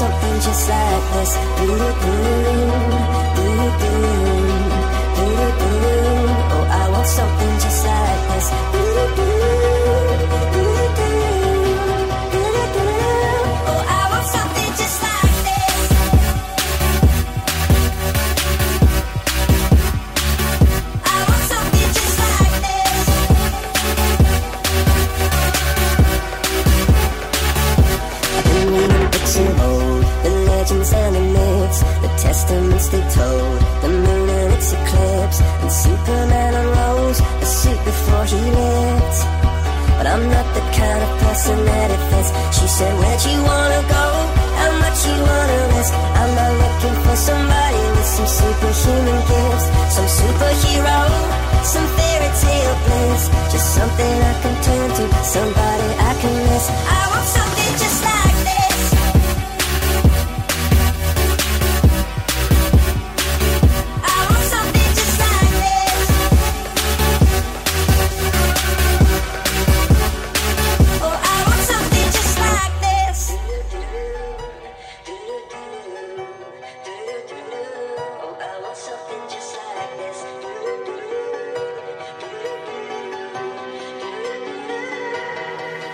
something just like this. Doo doo something I can